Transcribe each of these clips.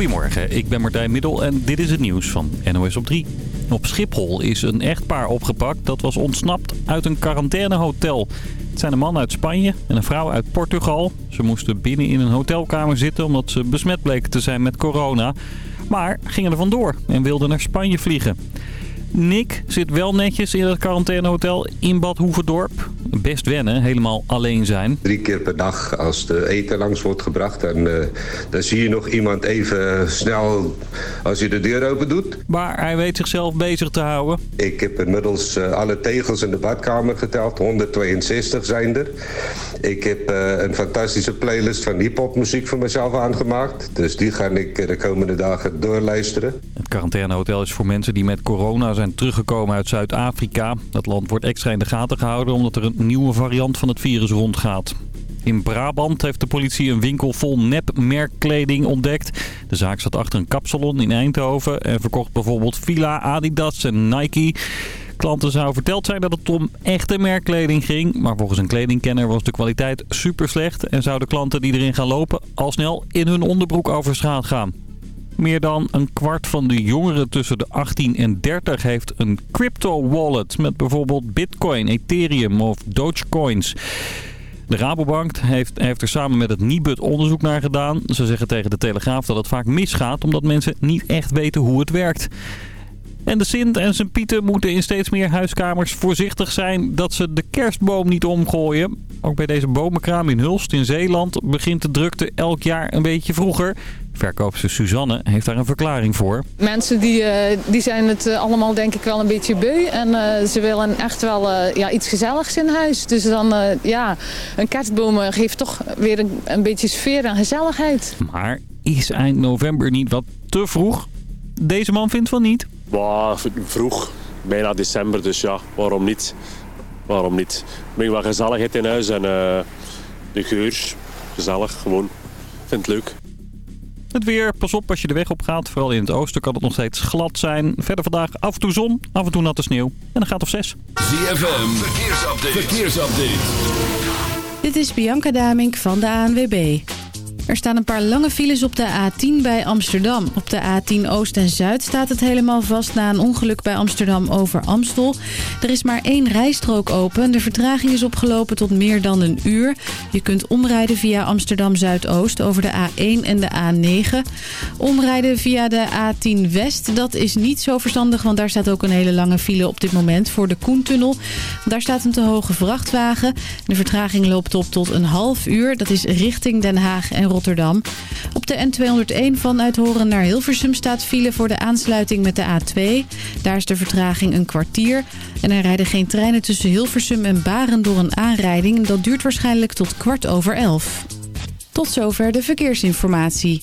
Goedemorgen, ik ben Martijn Middel en dit is het nieuws van NOS op 3. Op Schiphol is een echtpaar opgepakt dat was ontsnapt uit een quarantainehotel. Het zijn een man uit Spanje en een vrouw uit Portugal. Ze moesten binnen in een hotelkamer zitten omdat ze besmet bleken te zijn met corona. Maar gingen er vandoor en wilden naar Spanje vliegen. Nick zit wel netjes in het quarantainehotel in Bad Hoeverdorp. Best wennen, helemaal alleen zijn. Drie keer per dag als de eten langs wordt gebracht. En uh, dan zie je nog iemand even snel als je de deur open doet. Maar hij weet zichzelf bezig te houden. Ik heb inmiddels uh, alle tegels in de badkamer geteld. 162 zijn er. Ik heb uh, een fantastische playlist van hiphopmuziek voor mezelf aangemaakt. Dus die ga ik de komende dagen doorluisteren. Het quarantainehotel is voor mensen die met corona zijn teruggekomen uit Zuid-Afrika. Dat land wordt extra in de gaten gehouden omdat er een nieuwe variant van het virus rondgaat. In Brabant heeft de politie een winkel vol nepmerkkleding ontdekt. De zaak zat achter een kapsalon in Eindhoven en verkocht bijvoorbeeld Fila, Adidas en Nike. Klanten zou verteld zijn dat het om echte merkkleding ging. Maar volgens een kledingkenner was de kwaliteit super slecht. En zouden klanten die erin gaan lopen al snel in hun onderbroek over straat gaan. Meer dan een kwart van de jongeren tussen de 18 en 30 heeft een crypto-wallet met bijvoorbeeld bitcoin, ethereum of dogecoins. De Rabobank heeft, heeft er samen met het Nibud onderzoek naar gedaan. Ze zeggen tegen de Telegraaf dat het vaak misgaat omdat mensen niet echt weten hoe het werkt. En de Sint en zijn Pieten moeten in steeds meer huiskamers voorzichtig zijn dat ze de kerstboom niet omgooien. Ook bij deze bomenkraam in Hulst in Zeeland begint de drukte elk jaar een beetje vroeger. Verkoopster Suzanne heeft daar een verklaring voor. Mensen die, uh, die zijn het uh, allemaal denk ik wel een beetje beu. En uh, ze willen echt wel ja, iets gezelligs in huis. Dus dan, ja, een kerstboom geeft toch weer een, een beetje sfeer en gezelligheid. Maar is eind november niet wat te vroeg? Deze man vindt van niet. Bah, vroeg, bijna december, dus ja, waarom niet? Waarom niet? Breng wat gezelligheid in huis en de geur, gezellig, gewoon. Vind het leuk. Het weer, pas op als je de weg op gaat. Vooral in het oosten kan het nog steeds glad zijn. Verder vandaag af en toe zon, af en toe natte sneeuw. En dan gaat het of zes. ZFM, verkeersupdate. verkeersupdate. Dit is Bianca Damink van de ANWB. Er staan een paar lange files op de A10 bij Amsterdam. Op de A10 Oost en Zuid staat het helemaal vast na een ongeluk bij Amsterdam over Amstel. Er is maar één rijstrook open. De vertraging is opgelopen tot meer dan een uur. Je kunt omrijden via Amsterdam Zuidoost over de A1 en de A9. Omrijden via de A10 West, dat is niet zo verstandig... want daar staat ook een hele lange file op dit moment voor de Koentunnel. Daar staat een te hoge vrachtwagen. De vertraging loopt op tot een half uur. Dat is richting Den Haag en Rotterdam. Op de N201 vanuit Horen naar Hilversum staat file voor de aansluiting met de A2. Daar is de vertraging een kwartier. En er rijden geen treinen tussen Hilversum en Baren door een aanrijding. Dat duurt waarschijnlijk tot kwart over elf. Tot zover de verkeersinformatie.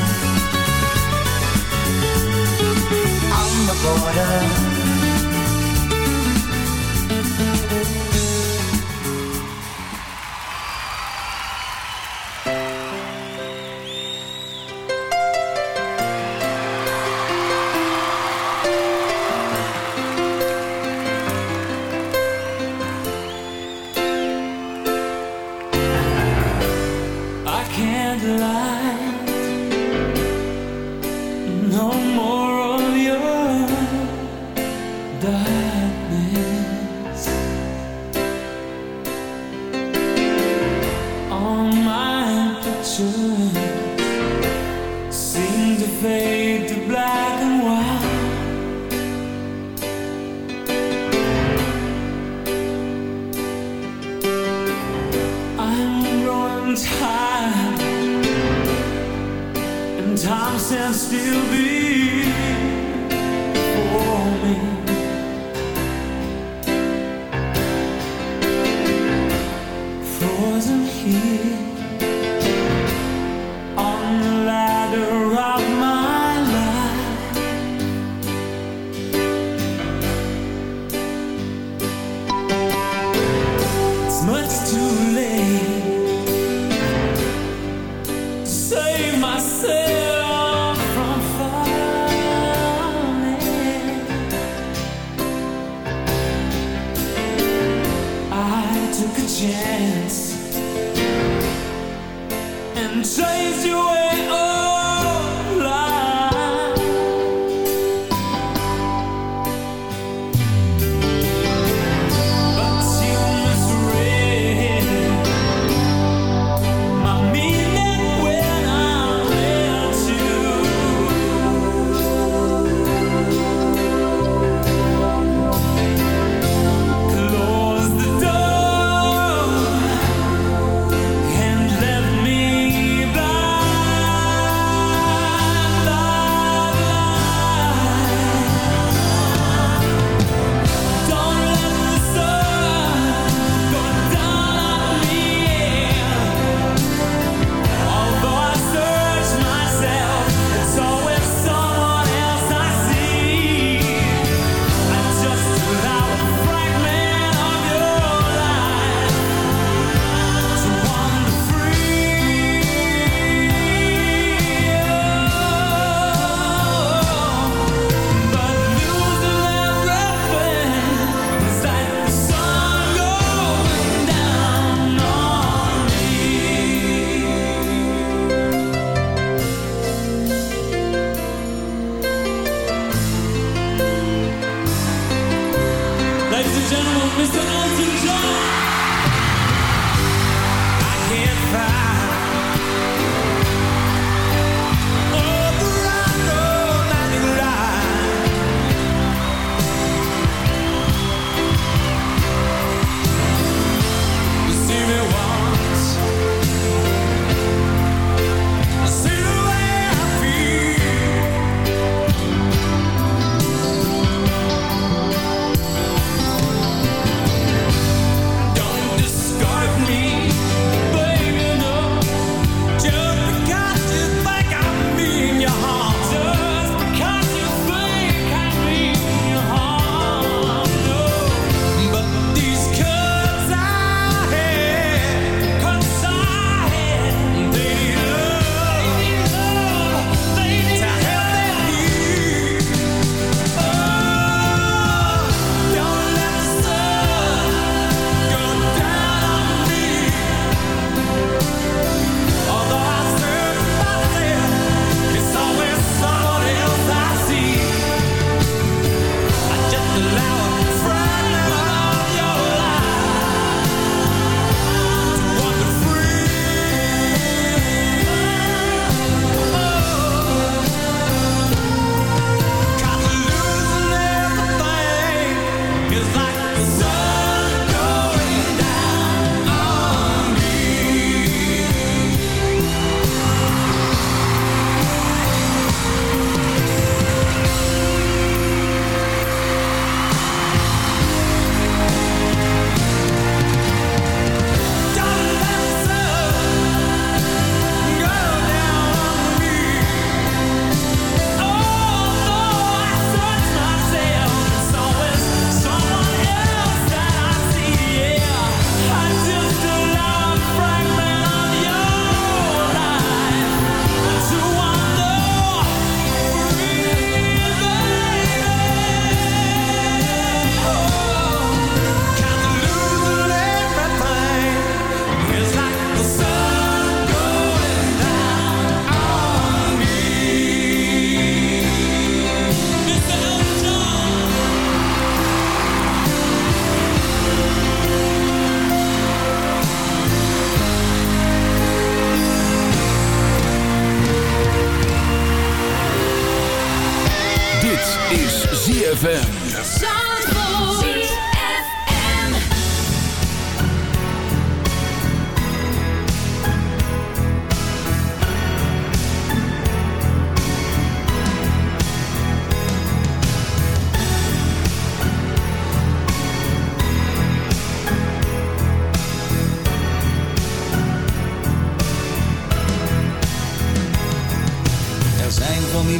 The border.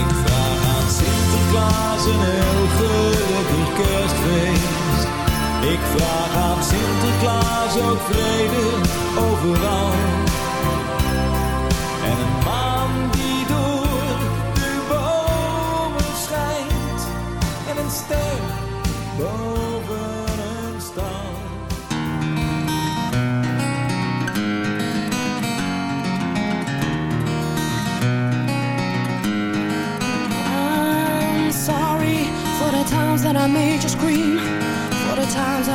Ik vraag aan Sinterklaas een heel gelukkig kerstfeest. Ik vraag aan Sinterklaas ook vrede overal. En een maan die door de bomen schijnt. En een ster boven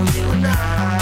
you and I.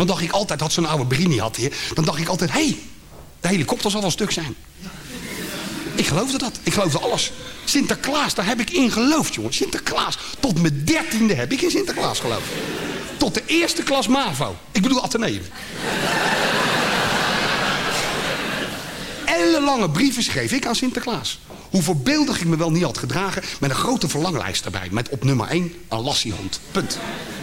Dan dacht ik altijd, had zo'n oude Brini had hier. Dan dacht ik altijd, hé, hey, de helikopter zal wel stuk zijn. Ik geloofde dat. Ik geloofde alles. Sinterklaas, daar heb ik in geloofd, jongen. Sinterklaas. Tot mijn dertiende heb ik in Sinterklaas geloofd. Tot de eerste klas MAVO. Ik bedoel Atheneum. Ellenlange brieven schreef ik aan Sinterklaas. Hoe voorbeeldig ik me wel niet had gedragen... met een grote verlanglijst erbij. Met op nummer 1 een lassiehond. Punt.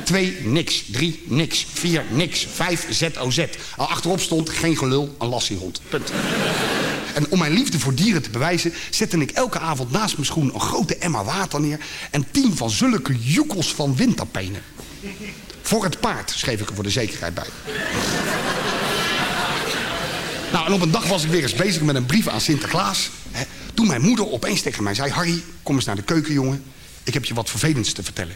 2 niks. 3 niks. 4 niks. 5 ZOZ. Al achterop stond geen gelul, een lassiehond. Punt. En om mijn liefde voor dieren te bewijzen... zette ik elke avond naast mijn schoen een grote emmer water neer... en tien van zulke joekels van windtapenen. Voor het paard, schreef ik er voor de zekerheid bij. Nou, en op een dag was ik weer eens bezig met een brief aan Sinterklaas. Hè, toen mijn moeder opeens tegen mij zei... Harry, kom eens naar de keuken, jongen. Ik heb je wat vervelends te vertellen.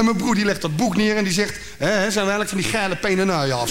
En mijn broer die legt dat boek neer en die zegt... Hé, zijn we eigenlijk van die geile penenuien af.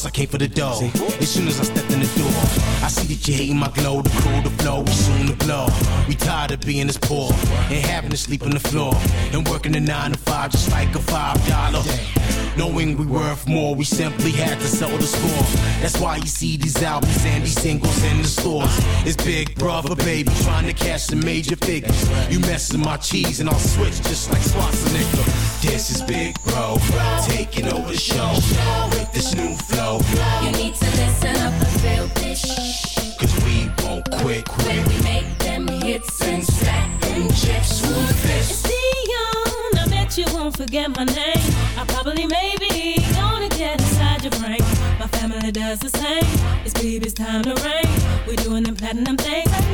This I came for the dough. As soon as I stepped in the door, That you hating my glow, the cool, the flow, we soon to blow. We tired of being this poor and having to sleep on the floor and working a nine to five just like a five dollar. Knowing we worth more, we simply had to settle the score. That's why you see these albums and these singles in the stores. It's Big Brother, baby, trying to cash some major figures. You messing my cheese and I'll switch just like Schwarzenegger. This is Big Bro, taking over the show with this new flow. You need to listen up and feel won't quit, When we make them hits and stack them chips, who's this? Dion, I bet you won't forget my name. I probably maybe gonna get inside your brain. My family does the same. It's baby's time to reign. We're doing them platinum things.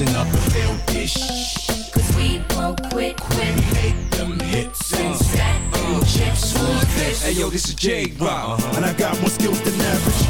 listen up and they'll dish. Cause we won't quit, quit. We make them hits uh. and stack them chips for this. Hey yo, this is J-Rock, uh -huh. and I got more skills than average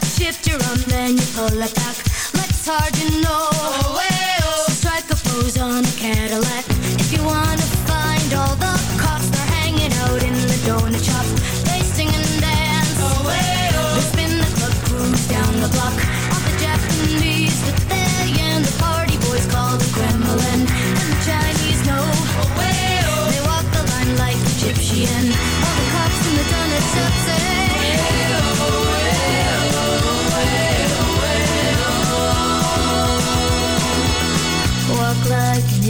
that your on, then you pull it back. Let's harden